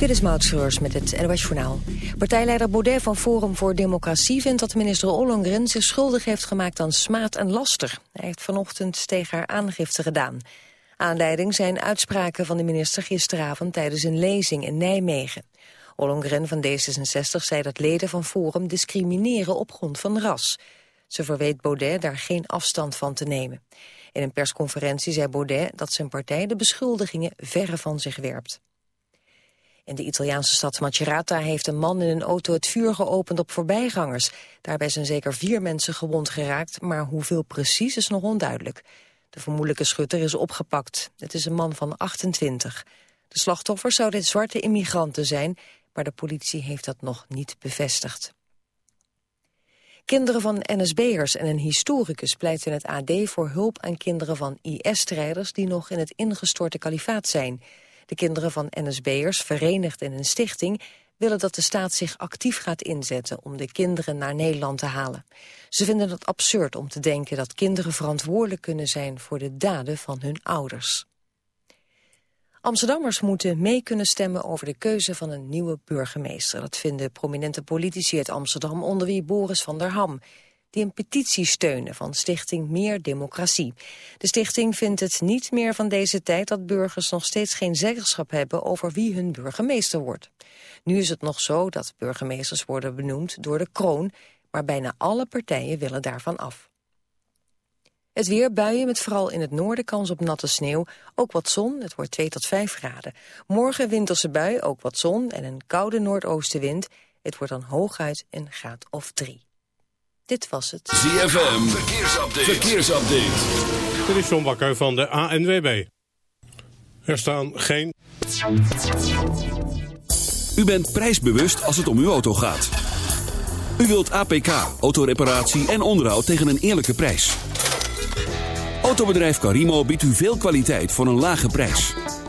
Dit is Maud met het NOS Journaal. Partijleider Baudet van Forum voor Democratie vindt dat minister Ollongren zich schuldig heeft gemaakt aan smaad en laster. Hij heeft vanochtend tegen haar aangifte gedaan. Aanleiding zijn uitspraken van de minister gisteravond tijdens een lezing in Nijmegen. Ollongren van D66 zei dat leden van Forum discrimineren op grond van ras. Ze verweet Baudet daar geen afstand van te nemen. In een persconferentie zei Baudet dat zijn partij de beschuldigingen verre van zich werpt. In de Italiaanse stad Macerata heeft een man in een auto het vuur geopend op voorbijgangers. Daarbij zijn zeker vier mensen gewond geraakt, maar hoeveel precies is nog onduidelijk. De vermoedelijke schutter is opgepakt. Het is een man van 28. De slachtoffers zouden zwarte immigranten zijn, maar de politie heeft dat nog niet bevestigd. Kinderen van NSB'ers en een historicus pleiten het AD voor hulp aan kinderen van IS-strijders die nog in het ingestorte kalifaat zijn. De kinderen van NSB'ers, verenigd in een stichting, willen dat de staat zich actief gaat inzetten om de kinderen naar Nederland te halen. Ze vinden het absurd om te denken dat kinderen verantwoordelijk kunnen zijn voor de daden van hun ouders. Amsterdammers moeten mee kunnen stemmen over de keuze van een nieuwe burgemeester. Dat vinden prominente politici uit Amsterdam, onder wie Boris van der Ham die een petitie steunen van Stichting Meer Democratie. De stichting vindt het niet meer van deze tijd dat burgers nog steeds geen zeggenschap hebben over wie hun burgemeester wordt. Nu is het nog zo dat burgemeesters worden benoemd door de kroon, maar bijna alle partijen willen daarvan af. Het weer buien met vooral in het noorden kans op natte sneeuw. Ook wat zon, het wordt 2 tot 5 graden. Morgen winterse bui, ook wat zon en een koude noordoostenwind. Het wordt dan hooguit een graad of 3. Dit was het. ZFM, verkeersupdate. verkeersupdate. Dit is John Bakker van de ANWB. Er staan geen... U bent prijsbewust als het om uw auto gaat. U wilt APK, autoreparatie en onderhoud tegen een eerlijke prijs. Autobedrijf Carimo biedt u veel kwaliteit voor een lage prijs.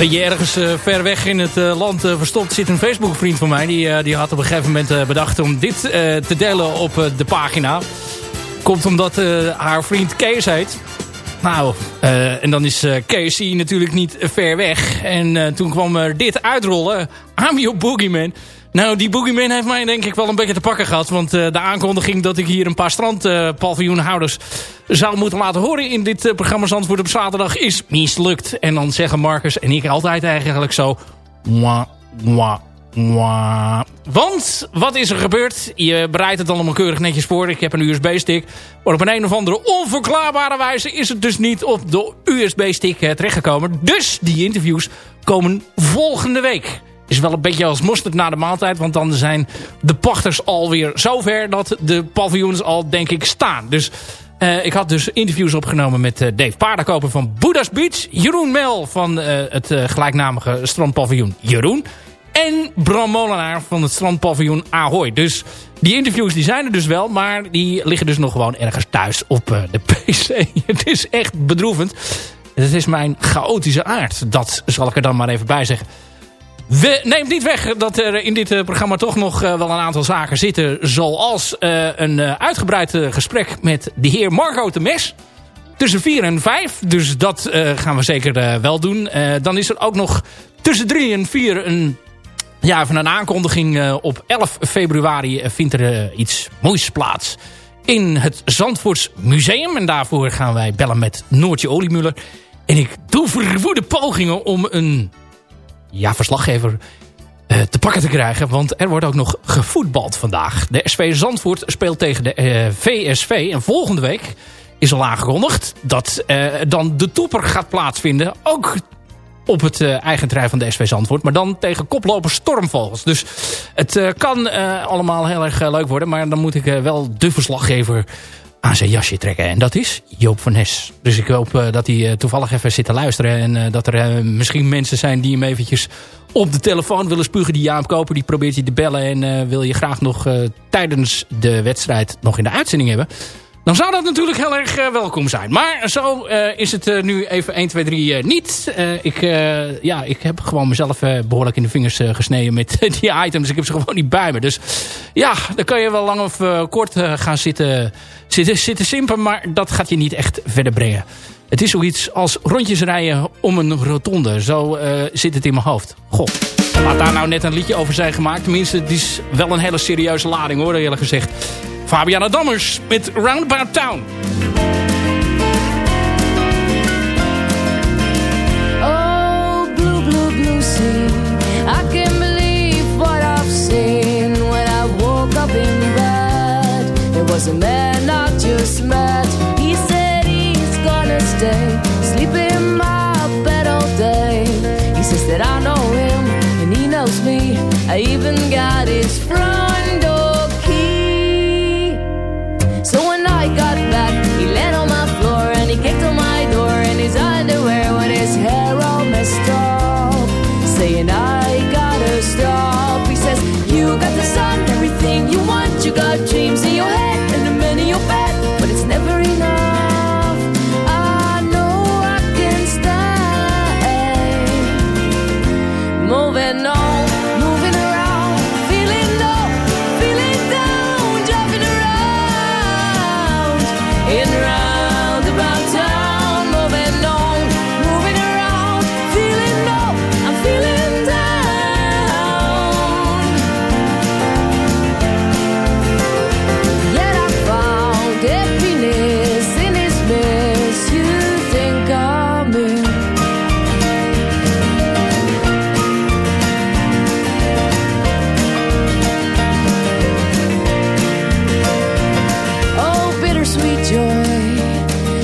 Beetje ergens uh, ver weg in het uh, land uh, verstopt zit een Facebook-vriend van mij. Die, die had op een gegeven moment bedacht om dit te delen op de pagina. Komt omdat haar vriend Kees heet. Nou, en dan is hier natuurlijk niet ver weg. En toen kwam er dit uitrollen. I'm your boogeyman. Nou, die Boogeyman heeft mij denk ik wel een beetje te pakken gehad. Want uh, de aankondiging dat ik hier een paar strandpaviljoenhouders uh, zou moeten laten horen in dit uh, programma Zandvoort op zaterdag is mislukt. En dan zeggen Marcus en ik altijd eigenlijk zo... Mwah, mwah, mwah. Want, wat is er gebeurd? Je bereidt het allemaal keurig netjes voor. Ik heb een USB-stick. Maar op een, een of andere onverklaarbare wijze is het dus niet op de USB-stick terechtgekomen. Dus die interviews komen volgende week is wel een beetje als mosterd na de maaltijd. Want dan zijn de pachters alweer zover dat de paviljoens al denk ik staan. Dus uh, ik had dus interviews opgenomen met uh, Dave Paardenkoper van Buddha's Beach. Jeroen Mel van uh, het gelijkname strandpaviljoen Jeroen. En Bram Molenaar van het strandpaviljoen Ahoy. Dus die interviews die zijn er dus wel. Maar die liggen dus nog gewoon ergens thuis op de PC. het is echt bedroevend. Het is mijn chaotische aard. Dat zal ik er dan maar even bij zeggen. We neemt niet weg dat er in dit eh, programma toch nog eh, wel een aantal zaken zitten. Zoals uh, een uitgebreid gesprek met de heer Marco de Mes. Tussen 4 en 5. Dus dat gaan we zeker wel doen. dan is er ook nog tussen 3 en 4 een, ja, even een aankondiging. op 11 februari vindt er iets moois plaats. In het Zandvoorts Museum. En daarvoor gaan wij bellen met Noortje Oliemuller. En ik doe verwoede pogingen om een ja, verslaggever uh, te pakken te krijgen. Want er wordt ook nog gevoetbald vandaag. De SV Zandvoort speelt tegen de uh, eh, VSV. En volgende week is al aangekondigd dat uh, dan de topper gaat plaatsvinden. Ook op het eigen terrein van de SV Zandvoort. Maar dan tegen koploper Stormvogels. Dus het kan allemaal heel erg leuk worden. Maar dan moet ik wel de verslaggever aan zijn jasje trekken. En dat is Joop van Nes. Dus ik hoop uh, dat hij uh, toevallig even zit te luisteren. En uh, dat er misschien mensen zijn die hem eventjes op de telefoon willen spugen. Die Jaap Koper, die probeert je te bellen. En wil je graag nog tijdens de wedstrijd nog in de uitzending hebben. Dan zou dat natuurlijk heel erg welkom zijn. Maar zo is het nu even 1, 2, 3 niet. ik, ja, ik heb gewoon mezelf behoorlijk in de vingers gesneden met die items. Ik heb ze gewoon niet bij me. Dus ja, dan kan je wel lang of kort gaan zitten zitten, zitten simpen, maar dat gaat je niet echt verder brengen. Het is zoiets als rondjes rijden om een rotonde. Zo zit het in mijn hoofd. Goh, laat daar nou net een liedje over zijn gemaakt. Tenminste, het is wel een hele serieuze lading hoor, eerlijk gezegd. Fabiana Dammers met Roundabout Town. Oh, blue, blue, blue sea. I can't believe what I've seen when I woke up in bed. It was a man. just met. He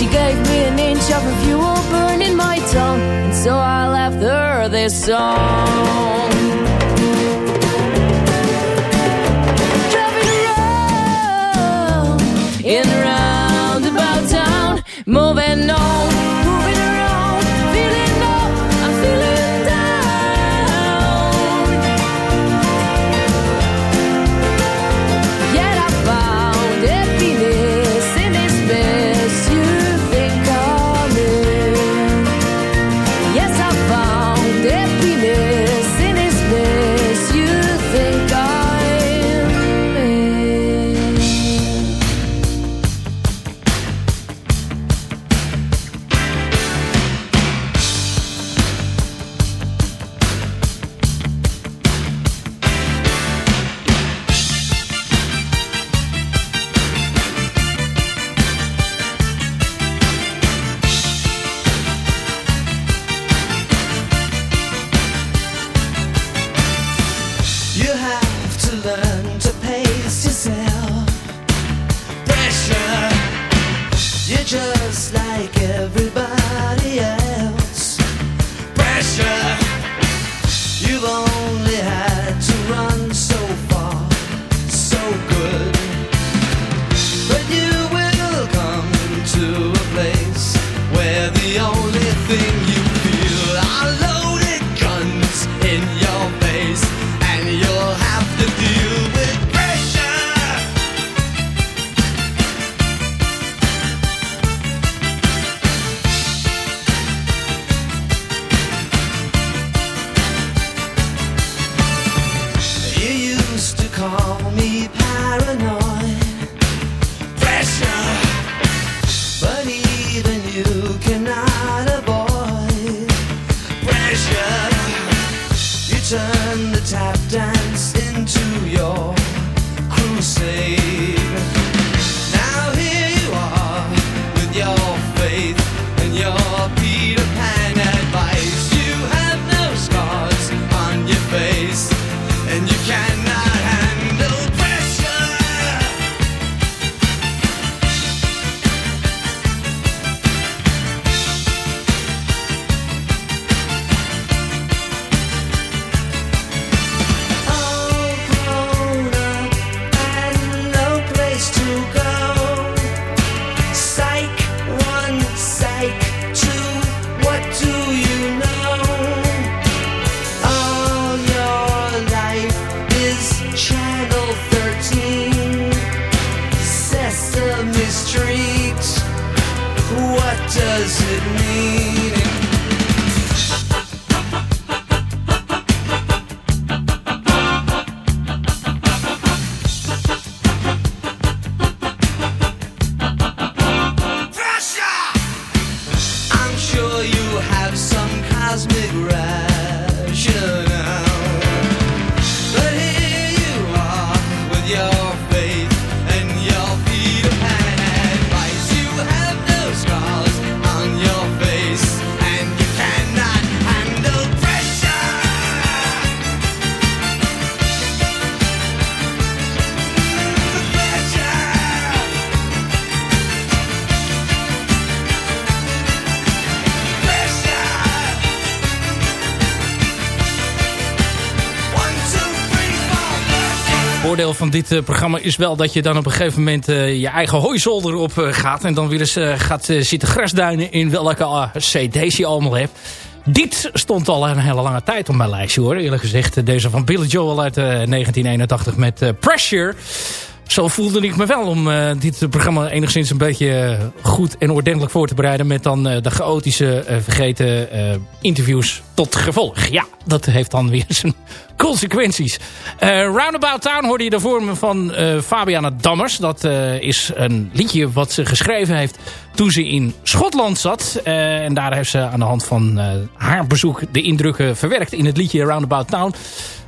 She gave me an inch of her fuel burning my tongue, and so I left her this song. Voordeel van dit eh, programma is wel dat je dan op een gegeven moment eh, je eigen hooizolder op eh, gaat. En dan weer eens gaat zitten grasduinen in welke cd's je allemaal hebt. Dit stond al een hele lange tijd op mijn lijstje hoor. Eerlijk gezegd deze van Billy Joel uit eh, 1981 met Pressure. Zo voelde ik me wel om eh, dit programma enigszins een beetje eh, goed en ordentelijk voor te bereiden. Met dan eh, de chaotische, vergeten interviews tot gevolg. Ja, dat heeft dan weer zijn consequenties. Roundabout Town hoorde je daarvoor van Fabiana Dammers. Dat is een liedje wat ze geschreven heeft toen ze in Schotland zat. En daar heeft ze aan de hand van haar bezoek de indrukken verwerkt in het liedje Roundabout Town.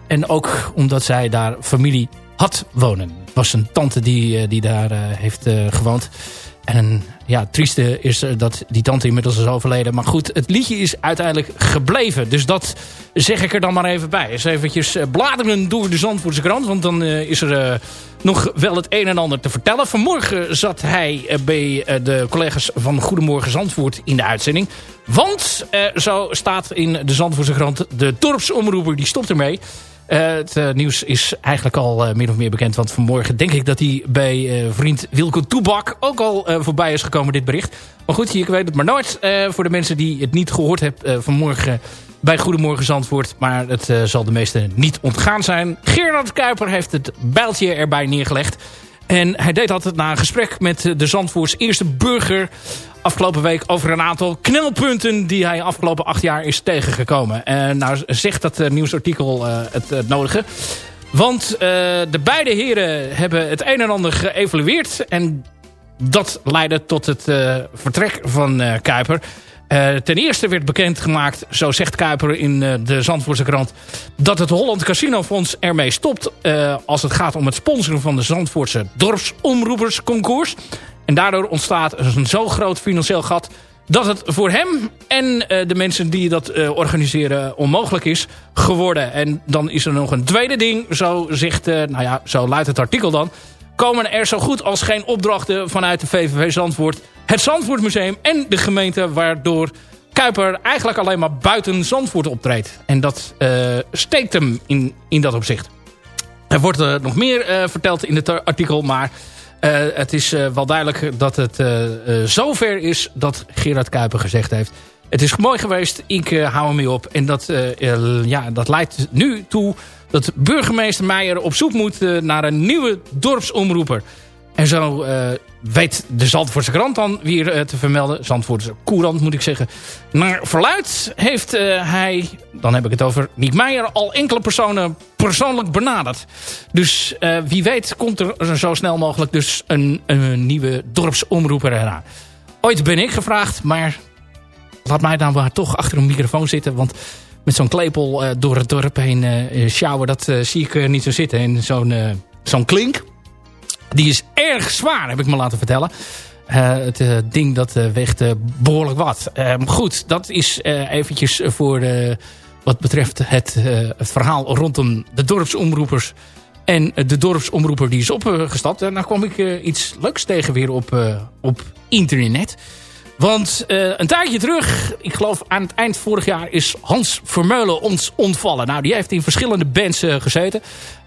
En ook omdat zij daar familie had wonen. Was een tante die, eh, die daar eh, heeft eh, gewoond. En ja, het trieste is dat die tante inmiddels is overleden. Maar goed, het liedje is uiteindelijk gebleven. Dus dat zeg ik er dan maar even bij. Eens eventjes bladeren door de Zandvoortse krant. Want dan is er nog wel het een en ander te vertellen. Vanmorgen zat hij bij de collega's van Goedemorgen Zandvoort in de uitzending. Want, zo staat in de Zandvoortse krant, de dorpsomroeper die stopt ermee. Het eh, nieuws is eigenlijk al eh, min of meer bekend. Want vanmorgen denk ik dat hij bij eh, vriend Wilco Toebak ook al voorbij is gekomen, dit bericht. Maar goed, ik weet het maar nooit. voor de mensen die het niet gehoord hebben vanmorgen bij Goedemorgen Zandvoort. Maar het zal de meesten niet ontgaan zijn. Gerard Kuiper heeft het bijltje erbij neergelegd. En hij deed altijd na een gesprek met de Zandvoorts eerste burger afgelopen week over een aantal knelpunten die hij afgelopen acht jaar is tegengekomen. En nou zegt dat eh, nieuwsartikel eh, het, het nodige. Want eh, de beide heren hebben het een en ander geëvalueerd. En dat leidde tot het vertrek van Kuiper. Ten eerste werd bekendgemaakt, zo zegt Kuiper in de Zandvoortse krant... dat het Holland Casino Fonds ermee stopt... als het gaat om het sponsoren van de Zandvoortse dorpsomroepersconcours. En daardoor ontstaat een zo groot financieel gat... dat het voor hem en eh, de mensen die dat eh, organiseren onmogelijk is geworden. En dan is er nog een tweede ding, zo zegt, eh, nou ja, zo luidt het artikel dan komen er zo goed als geen opdrachten vanuit de VVV Zandvoort, het Zandvoortmuseum en de gemeente, waardoor Kuiper eigenlijk alleen maar buiten Zandvoort optreedt. En dat steekt hem in, in dat opzicht. Er wordt nog meer verteld in het artikel, maar het is eh, wel duidelijk dat het eh, eh, zover is dat Gerard Kuiper gezegd heeft... Het is mooi geweest, ik eh, hou hem mee op. En dat, eh, eh, ja, dat leidt nu toe dat burgemeester Meijer op zoek moet eh, naar een nieuwe dorpsomroeper. En zo eh, weet de Zandvoortse krant dan weer eh, te vermelden. Zandvoortse Courant moet ik zeggen. Naar verluid heeft eh, hij, dan heb ik het over Niek Meijer... al enkele personen persoonlijk benaderd. Dus wie weet komt er zo snel mogelijk dus een, een nieuwe dorpsomroeper eraan. Ooit ben ik gevraagd, maar laat mij dan maar toch achter een microfoon zitten. Want met zo'n klepel door het dorp heen sjouwen, dat zie ik niet zo zitten. En zo'n zo'n klink, die is erg zwaar, heb ik me laten vertellen. Eh, het eh, ding dat eh, weegt eh, behoorlijk wat. Eh, goed, dat is eventjes voor wat betreft het, het verhaal rondom de dorpsomroepers. En de dorpsomroeper die is opgestapt. En dan kwam ik iets leuks tegen weer op, op internet. Want een tijdje terug, ik geloof aan het eind vorig jaar... is Hans Vermeulen ons ontvallen. Nou, die heeft in verschillende bands gezeten.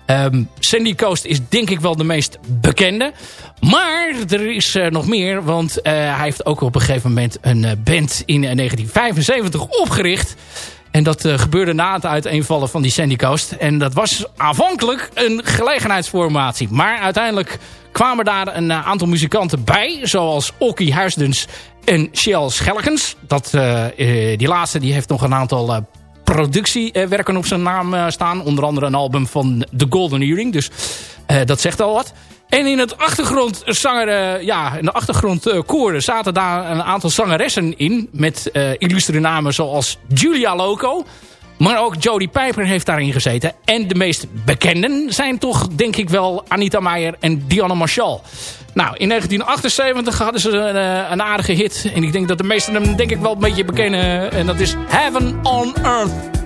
Ehm, Sandy Coast is denk ik wel de meest bekende. Maar er is eh, nog meer, want eh, hij heeft ook op een gegeven moment... een eh, band in eh, 1975 opgericht... En dat gebeurde na het uiteenvallen van die Sandy Coast. En dat was aanvankelijk een gelegenheidsformatie. Maar uiteindelijk kwamen daar een aantal muzikanten bij. Zoals Okkie Huisdens en Shell Schelkens. Dat, die laatste die heeft nog een aantal productiewerken op zijn naam eh, staan. Onder andere een album van The Golden Earring. Dus eh, dat zegt al wat. En in het achtergrondzanger, eh, ja, in de achtergrondkoren zaten daar een aantal zangeressen in. Met eh illustere namen zoals Julia Loco. Maar ook Jodie Piper heeft daarin gezeten. En de meest bekenden zijn toch, denk ik wel, Anita Meijer en Diana Marshall. Nou, in 1978 hadden ze een, eh, een aardige hit. En ik denk dat de meesten hem denk ik wel een beetje bekennen. En dat is Heaven on Earth.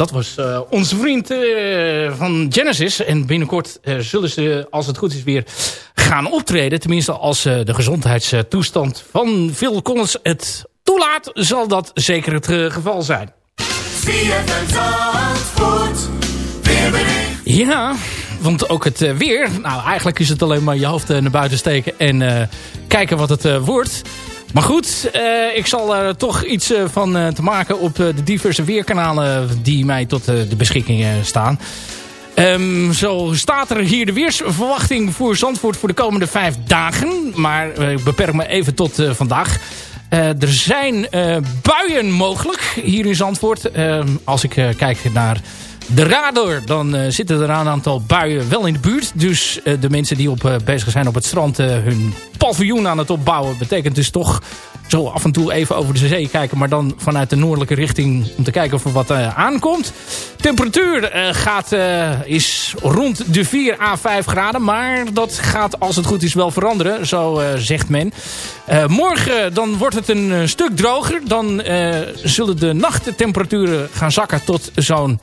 Dat was eh, onze vriend eh, van Genesis. En binnenkort eh, zullen ze, als het goed is, weer gaan optreden. Tenminste, als de gezondheidstoestand van Phil Collins het toelaat... zal dat zeker het geval zijn. Ja, want ook het weer... Nou, eigenlijk is het alleen maar je hoofd naar buiten steken... en kijken wat het wordt... Maar goed, uh, ik zal er toch iets uh, van uh, te maken op de diverse weerkanalen die mij tot de beschikking staan. Ehm, zo staat er hier de weersverwachting voor Zandvoort voor de komende vijf dagen. Maar eh, ik beperk me even tot eh, vandaag. Eh, er zijn eh, buien mogelijk hier in Zandvoort. Ehm, als ik eh, kijk naar de radar, dan eh, zitten er een aantal buien wel in de buurt. Dus eh, de mensen die op, eh, bezig zijn op het strand hun paviljoen aan het opbouwen... betekent dus toch zo af en toe even over de zee kijken... maar dan vanuit de noordelijke richting om te kijken of er wat aankomt. Temperatuur gaat, is rond de 4 à 5 graden... maar dat gaat als het goed is wel veranderen, zo zegt men. Morgen dan wordt het een stuk droger. Dan zullen de nachttemperaturen gaan zakken tot zo'n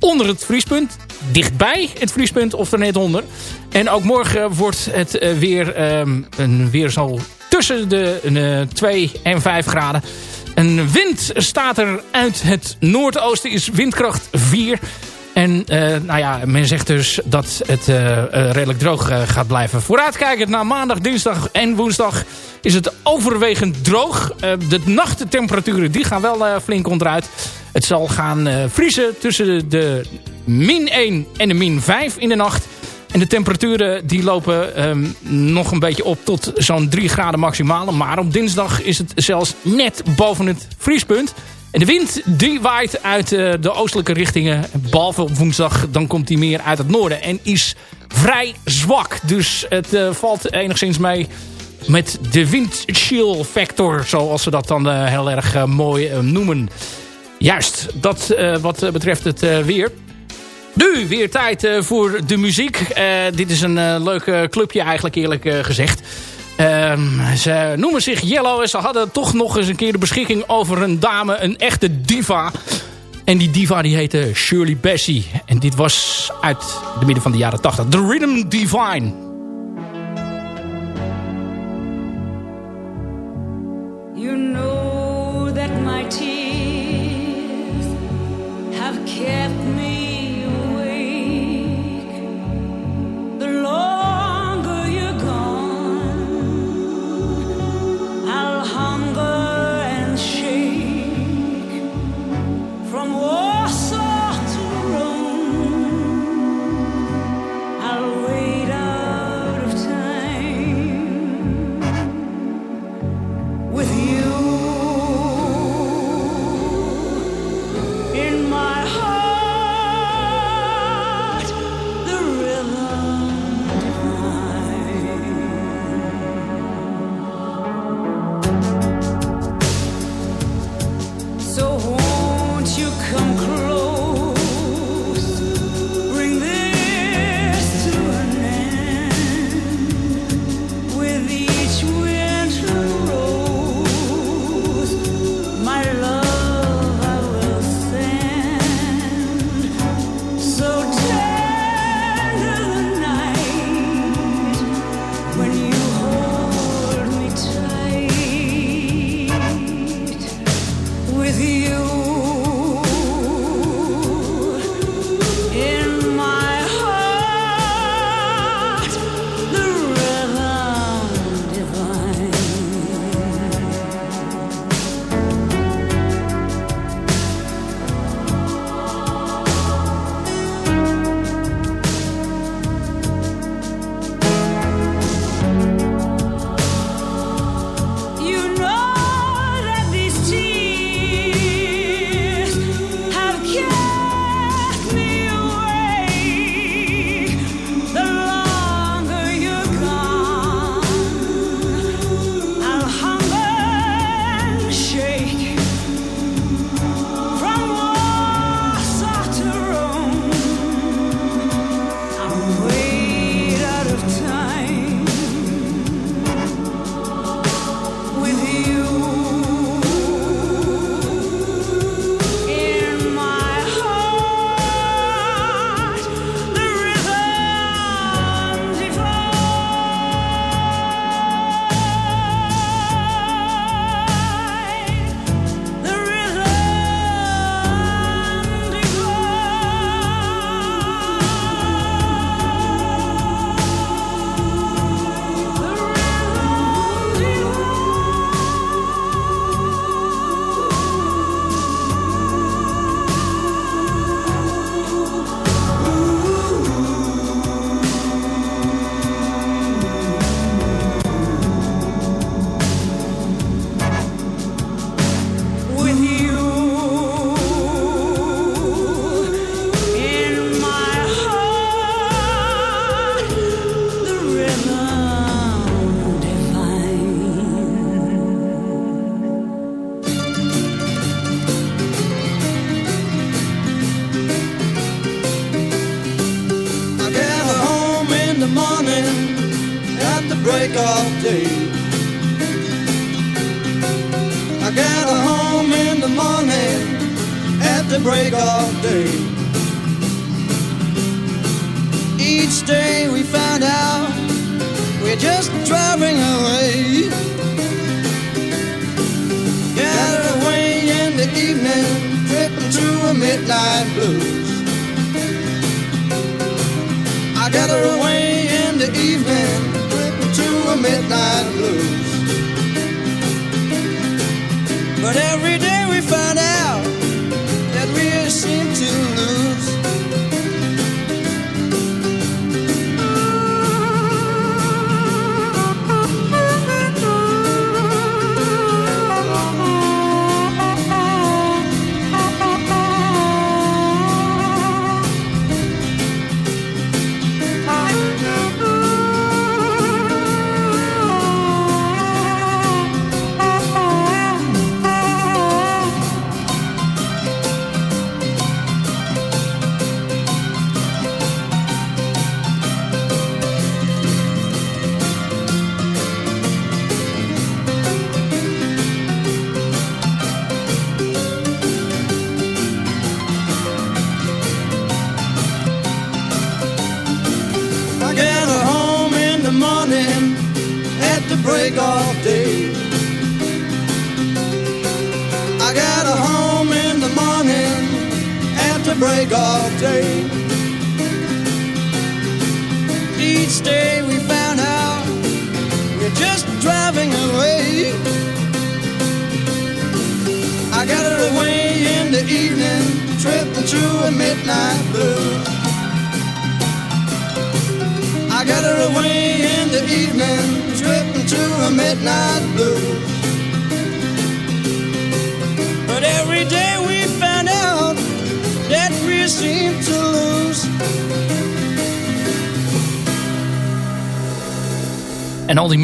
onder het vriespunt. Dichtbij het vriespunt of er net onder. En ook morgen wordt het eh, weer, ehm, een, weer zo tussen de eh, 2 en 5 graden. Een wind staat er uit het noordoosten, is windkracht 4. En eh, nou ja, men zegt dus dat het redelijk droog gaat blijven. Vooruitkijkend naar maandag, dinsdag en woensdag is het overwegend droog. De nachttemperaturen die gaan wel flink onderuit. Het zal gaan eh, vriezen tussen de min 1 en de min 5 in de nacht. En de temperaturen die lopen ehm, nog een beetje op tot zo'n 3 graden maximaal. Maar op dinsdag is het zelfs net boven het vriespunt. En de wind die waait uit eh, de oostelijke richtingen. Behalve op woensdag, dan komt die meer uit het noorden. En is vrij zwak. Dus het eh, valt enigszins mee met de windchill factor. Zoals ze dat dan heel erg mooi noemen. Juist, dat eh, wat eh, betreft het eh, weer. Nu weer tijd voor de muziek. Dit is een leuk clubje eigenlijk eerlijk gezegd. Ehm, ze noemen zich Yellow en ze hadden toch nog eens een keer de beschikking over een dame, een echte diva. En die diva die heette Shirley Bassey. En dit was uit de midden van de jaren 80. The Rhythm Divine.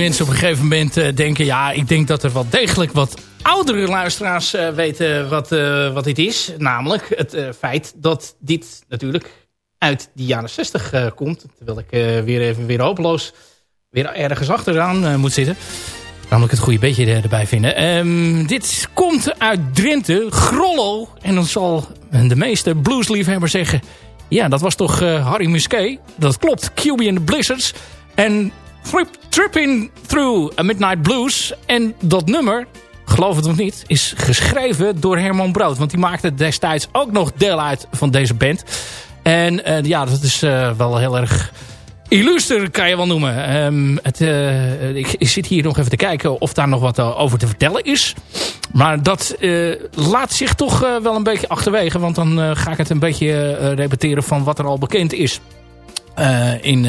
Mensen op een gegeven moment eh, denken... ja, ik denk dat er wel degelijk wat oudere luisteraars eh, weten wat, eh, wat dit is. Namelijk het feit dat dit natuurlijk uit de jaren 60 eh, komt. Terwijl ik weer even weer hopeloos weer ergens achteraan moet zitten. Namelijk het goede beetje er- erbij vinden. Ehm, dit komt uit Drenthe, Grollo. En dan zal de meeste bluesliefhebbers zeggen... ja, dat was toch Harry Musquet? Dat klopt, QB and the Blizzards. En Tripping Through a Midnight Blues. En dat nummer, geloof het of niet, is geschreven door Herman Brood. Want die maakte destijds ook nog deel uit van deze band. En eh, ja, dat is eh, wel heel erg illuster, kan je wel noemen. Ehm, het, eh, ik, ik zit hier nog even te kijken of daar nog wat over te vertellen is. Maar dat laat zich toch wel een beetje achterwege. Want dan ga ik het een beetje repeteren van wat er al bekend is. in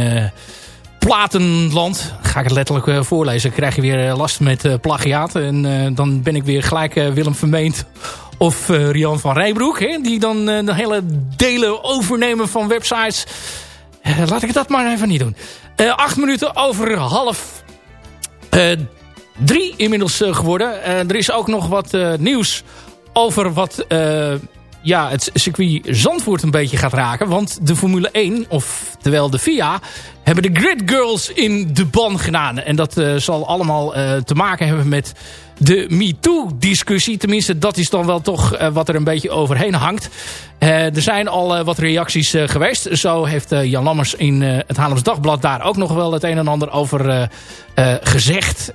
platenland. Ga ik het letterlijk eh, voorlezen. Krijg je weer eh, last met eh, plagiaat. En dan ben ik weer gelijk Willem Vermeend of Rian van Rijbroek. Hè, die dan de hele delen overnemen van websites. Laat ik dat maar even niet doen. Acht minuten over half drie inmiddels geworden. Er is ook nog wat nieuws over wat ja, het circuit Zandvoort een beetje gaat raken. Want de Formule 1, of terwijl de FIA, hebben de Grid Girls in de ban gedaan. En dat eh, zal allemaal eh, te maken hebben met de MeToo-discussie. Tenminste, dat is dan wel toch eh, wat er een beetje overheen hangt. Er zijn al wat reacties geweest. Zo heeft Jan Lammers in het Haarlems Dagblad daar ook nog wel het een en ander over gezegd.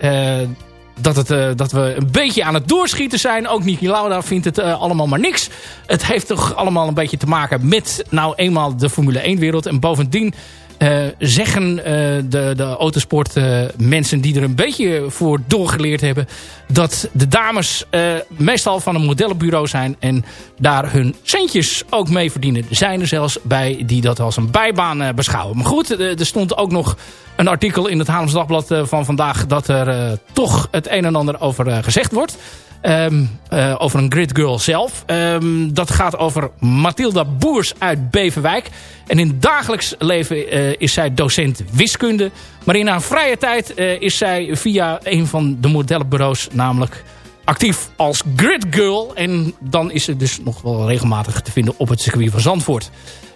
Dat, het, eh, dat we een beetje aan het doorschieten zijn. Ook Niki Lauda vindt het eh, allemaal maar niks. Het heeft toch allemaal een beetje te maken met nou eenmaal de Formule 1-wereld. En bovendien eh, zeggen eh, de, de autosport eh, mensen die er een beetje voor doorgeleerd hebben... dat de dames meestal van een modellenbureau zijn... en daar hun centjes ook mee verdienen. Er zijn er zelfs bij die dat als een bijbaan beschouwen. Maar goed, er stond ook nog een artikel in het Haarlems Dagblad van vandaag... dat er toch het een en ander over gezegd wordt... Ehm, eh, over een grid girl zelf. Ehm, dat gaat over Mathilda Boers uit Beverwijk. En in dagelijks leven eh, is zij docent wiskunde. Maar in haar vrije tijd eh, is zij via een van de modellenbureaus namelijk actief als grid girl. En dan is ze dus nog wel regelmatig te vinden op het circuit van Zandvoort.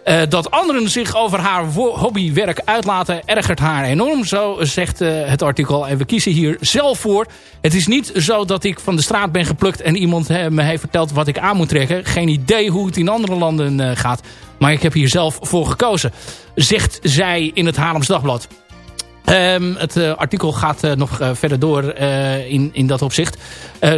Eh, dat anderen zich over haar hobbywerk uitlaten ergert haar enorm. Zo zegt eh, het artikel. En we kiezen hier zelf voor. Het is niet zo dat ik van de straat ben geplukt... en iemand eh, me heeft verteld wat ik aan moet trekken. Geen idee hoe het in andere landen gaat. Maar ik heb hier zelf voor gekozen. Zegt zij in het Haarlems Dagblad. Ehm, het artikel gaat nog verder door in, in dat opzicht.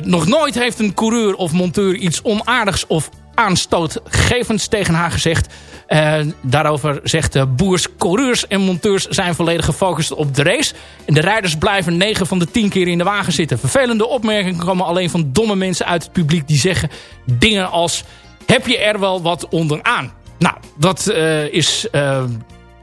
Nog nooit heeft een coureur of monteur iets onaardigs of aanstootgevends tegen haar gezegd. Eh, daarover zegt de boers, coureurs en monteurs zijn volledig gefocust op de race. En de rijders blijven 9 van de 10 keer in de wagen zitten. Vervelende opmerkingen komen alleen van domme mensen uit het publiek die zeggen dingen als... Heb je er wel wat onderaan? Nou, dat eh, is eh,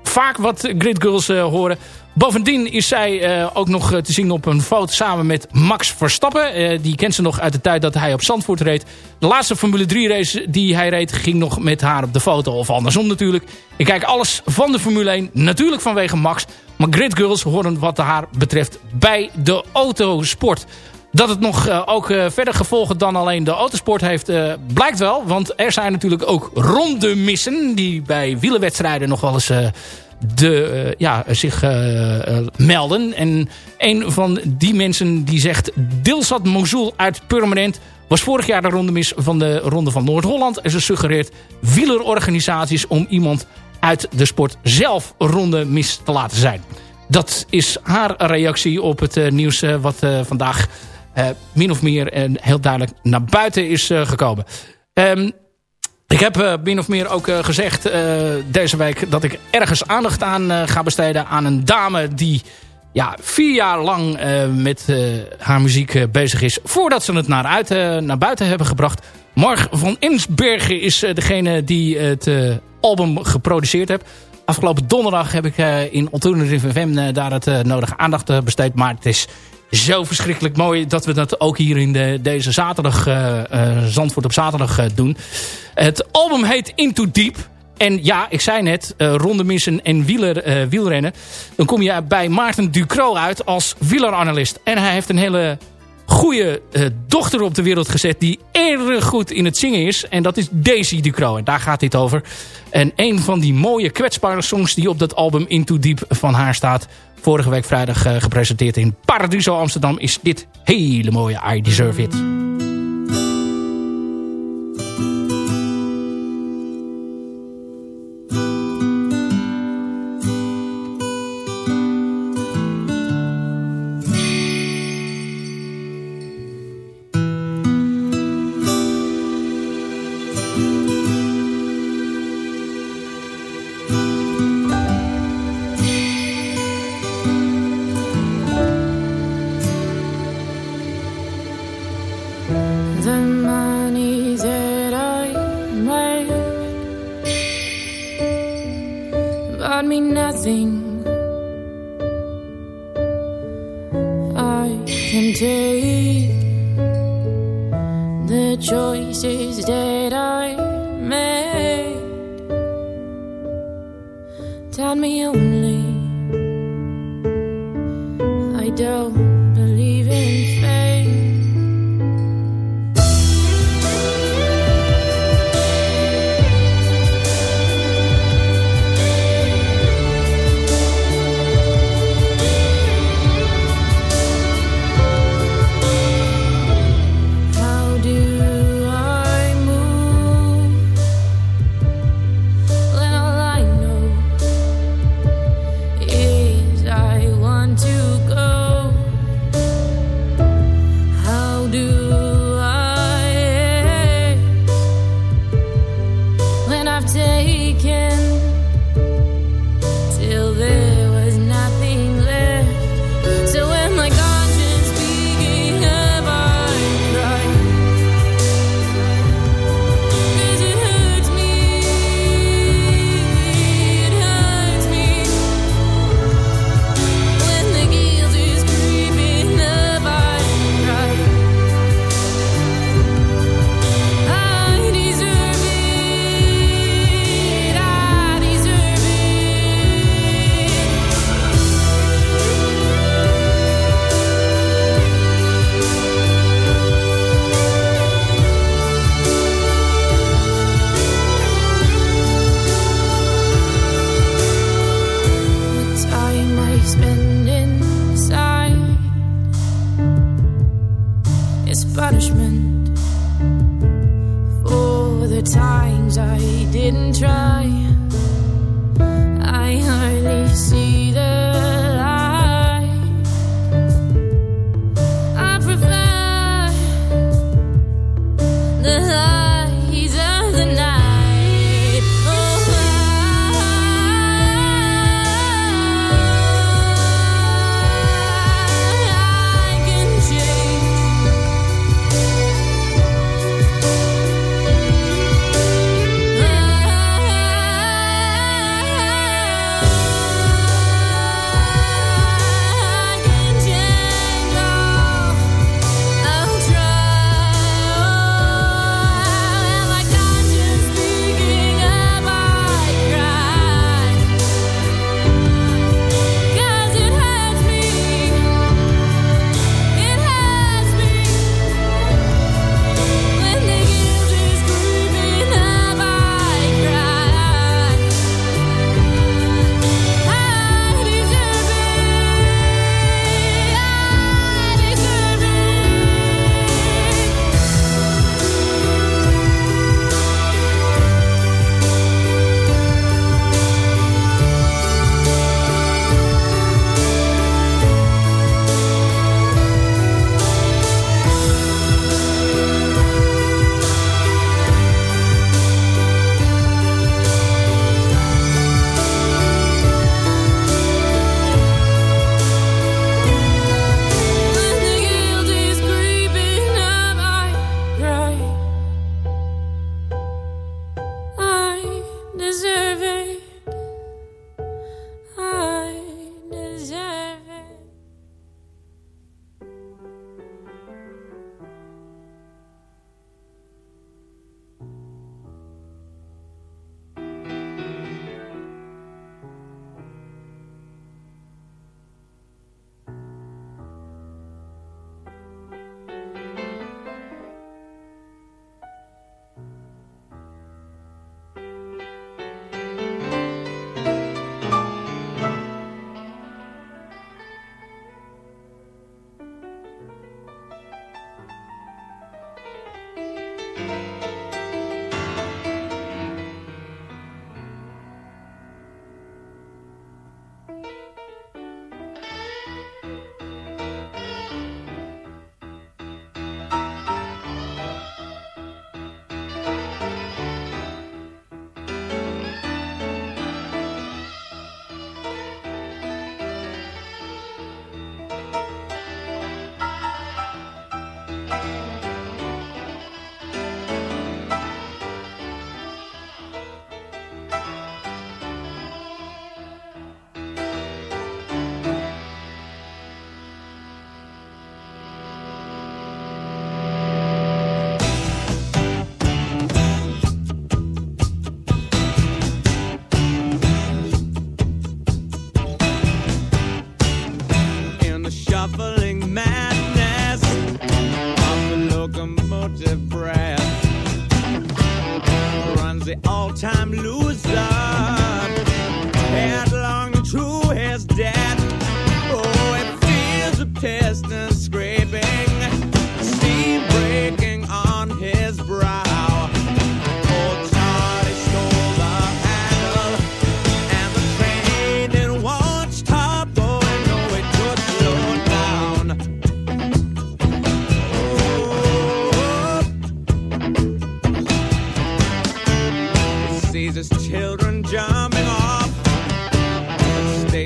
vaak wat Grid Girls eh, horen. Bovendien is zij eh, ook nog eh, te zien op een foto samen met Max Verstappen. Eh, die kent ze nog uit de tijd dat hij op Zandvoort reed. De laatste Formule 3 race die hij reed ging nog met haar op de foto. Of andersom natuurlijk. Ik kijk alles van de Formule 1. Natuurlijk vanwege Max. Maar Grid Girls horen wat haar betreft bij de autosport. Dat het nog ook verder gevolgen dan alleen de autosport heeft, blijkt wel. Want er zijn natuurlijk ook ronde missen die bij wielerwedstrijden nog wel eens de, eh, ja, zich eh, eh, melden. En een van die mensen die zegt... Dilsat Mosul uit Purmerend was vorig jaar de ronde mis van de Ronde van Noord-Holland. En ze suggereert wielerorganisaties om iemand uit de sport zelf ronde mis te laten zijn. Dat is haar reactie op het nieuws wat vandaag min of meer heel duidelijk naar buiten is gekomen. Ehm, ik heb eh, min of meer ook eh, gezegd eh, deze week dat ik ergens aandacht aan ga besteden aan een dame die ja, vier jaar lang met haar muziek bezig is voordat ze het naar, uit, naar buiten hebben gebracht. Marg van Insbergen is degene die het album geproduceerd heeft. Afgelopen donderdag heb ik in Alternative FM daar het nodige aandacht besteed. Maar het is zo verschrikkelijk mooi dat we dat ook hier in de, deze zaterdag, eh, eh, Zandvoort op zaterdag eh, doen. Het album heet Into Deep. En ja, ik zei net, eh rondemissen en wieler, wielrennen. Dan kom je bij Maarten Ducro uit als wieleranalist. En hij heeft een hele goede dochter op de wereld gezet die erg goed in het zingen is. En dat is Daisy Ducro. En daar gaat dit over. En een van die mooie kwetsbare songs die op dat album Into Deep van haar staat. Vorige week vrijdag eh, gepresenteerd in Paradiso Amsterdam is dit hele mooie I Deserve It.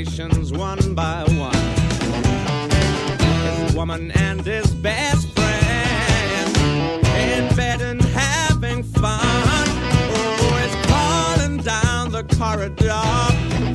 temptations one by one. His woman and his best friend in bed and having fun. Oh, he's calling down the corridor.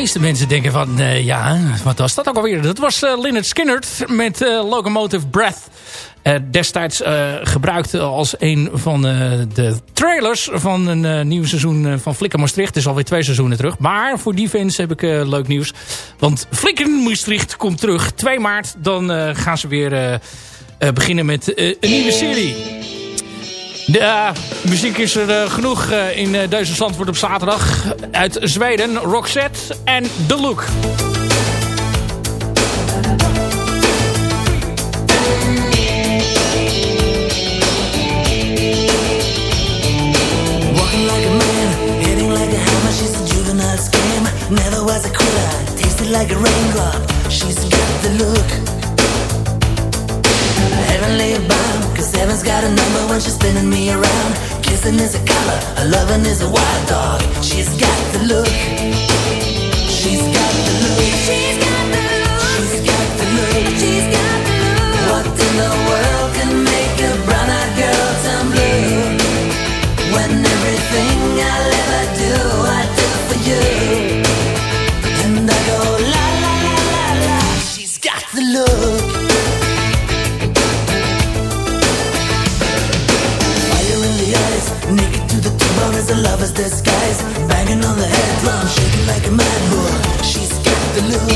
Meeste mensen denken van, eh, ja, wat was dat ook alweer? Dat was eh Lynyrd Skynyrd met eh, Locomotive Breath. Eh, destijds eh, gebruikt als een van eh, de trailers van een eh, nieuw seizoen eh, van Flikker Maastricht. Het is alweer twee seizoenen terug. Maar voor die fans heb ik eh, leuk nieuws. Want Flikker Maastricht komt terug. 2 maart, dan eh, gaan ze weer eh, eh, beginnen met eh, een nieuwe serie. De eh, muziek is er eh, genoeg eh, in deze Zandvoort op zaterdag. Uit Zweden, Roxette en The Look. Never was a quitter. Tasted like a raindrop. She's got the look. Heavenly bound, cause heaven's got a number when she's spinning me around. Kissing is a color, a loving is a wild dog. She's got the look. She's got the look. She's got the look. She's got the look. She's got the look. What in the world can make a brown-eyed girl turn blue? When everything I'll ever do, I do for you. And I go la la la la la. She's got the look. As a lover's disguise. Banging on the head drum, shaking like a mad bull. She's got the look.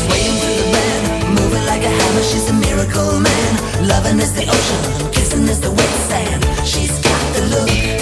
Swaying through the band, moving like a hammer. She's a miracle man. Loving is the ocean, kissing is the wet sand. She's got the look.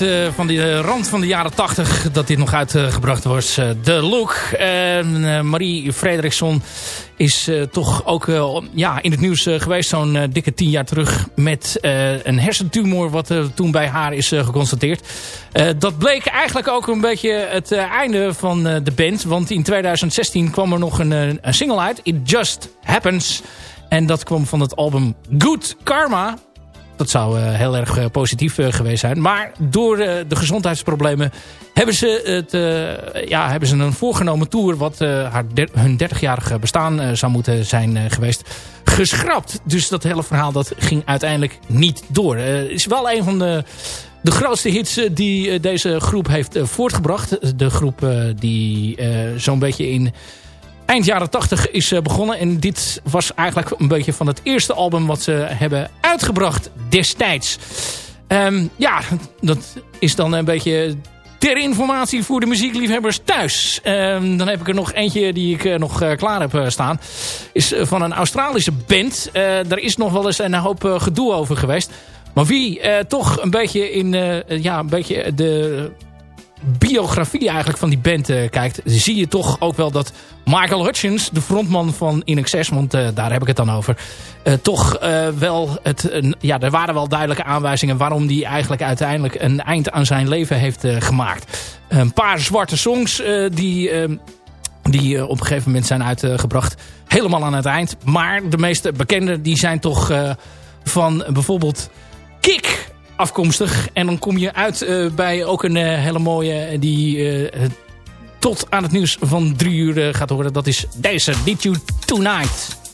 Eh, van de eh, rand van de jaren 80 dat dit nog uitgebracht was. Eh, The Look. Eh, Marie Frederiksson is eh, toch ook eh, ja, in het nieuws eh, geweest zo'n eh, dikke tien jaar terug met eh, een hersentumor wat eh, toen bij haar is eh, geconstateerd. Eh, dat bleek eigenlijk ook een beetje het eh, einde van eh, de band. Want in 2016 kwam er nog een, eh, een single uit. It Just Happens. En dat kwam van het album Good Karma. Dat zou eh, heel erg eh, positief eh, geweest zijn. Maar door de gezondheidsproblemen hebben ze, het, ja, hebben ze een voorgenomen tour... wat haar hun 30-jarige bestaan zou moeten zijn geweest, geschrapt. Dus dat hele verhaal dat ging uiteindelijk niet door. Eh, is wel een van de, de grootste hits die deze groep heeft voortgebracht. De groep die zo'n beetje in eind jaren 80 is eh, begonnen. En dit was eigenlijk een beetje van het eerste album wat ze hebben uitgebracht destijds. Ehm, ja, dat is dan een beetje ter informatie voor de muziekliefhebbers thuis. Ehm, dan heb ik er nog eentje die ik eh, nog eh, klaar heb staan. Is van een Australische band. Daar is nog wel eens een hoop gedoe over geweest. Maar wie toch een beetje in ja, een beetje de biografie eigenlijk van die band eh, kijkt... zie je toch ook wel dat Michael Hutchins, de frontman van In Excess... want eh, daar heb ik het dan over... eh, toch wel het... ja, er waren wel duidelijke aanwijzingen... waarom hij eigenlijk uiteindelijk een eind aan zijn leven heeft gemaakt. Een paar zwarte songs die... eh, die op een gegeven moment zijn uitgebracht. Helemaal aan het eind. Maar de meeste bekende die zijn toch van bijvoorbeeld Kik afkomstig. En dan kom je uit eh, bij ook een eh, hele mooie eh, die tot aan het nieuws van drie uur gaat horen. Dat is deze, Did You Tonight.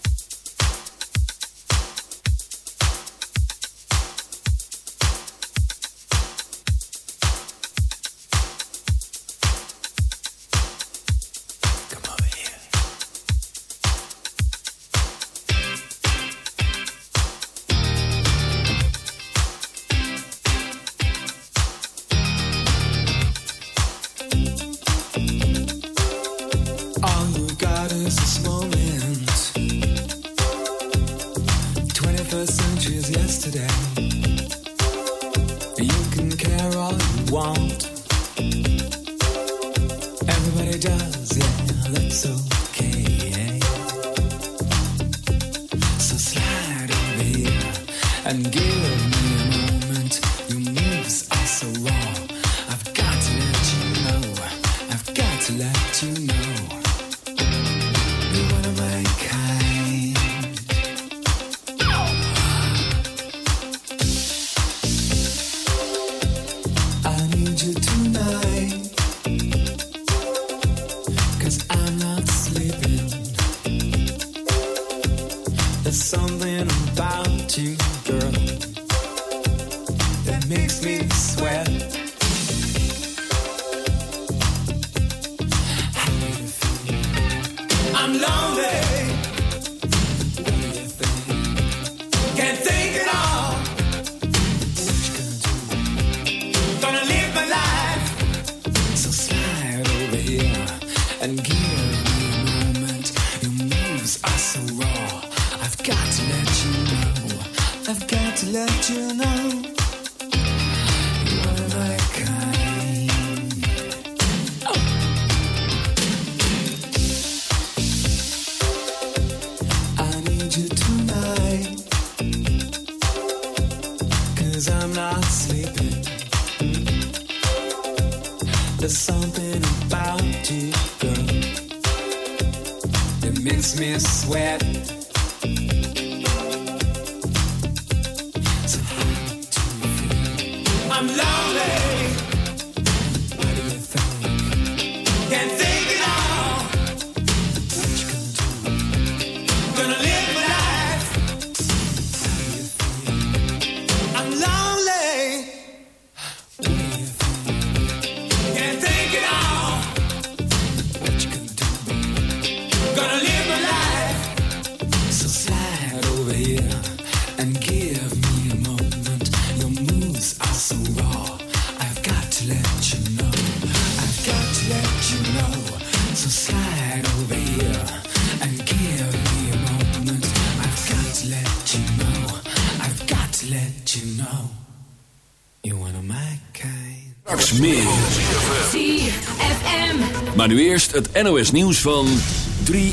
Nu eerst het NOS nieuws van 3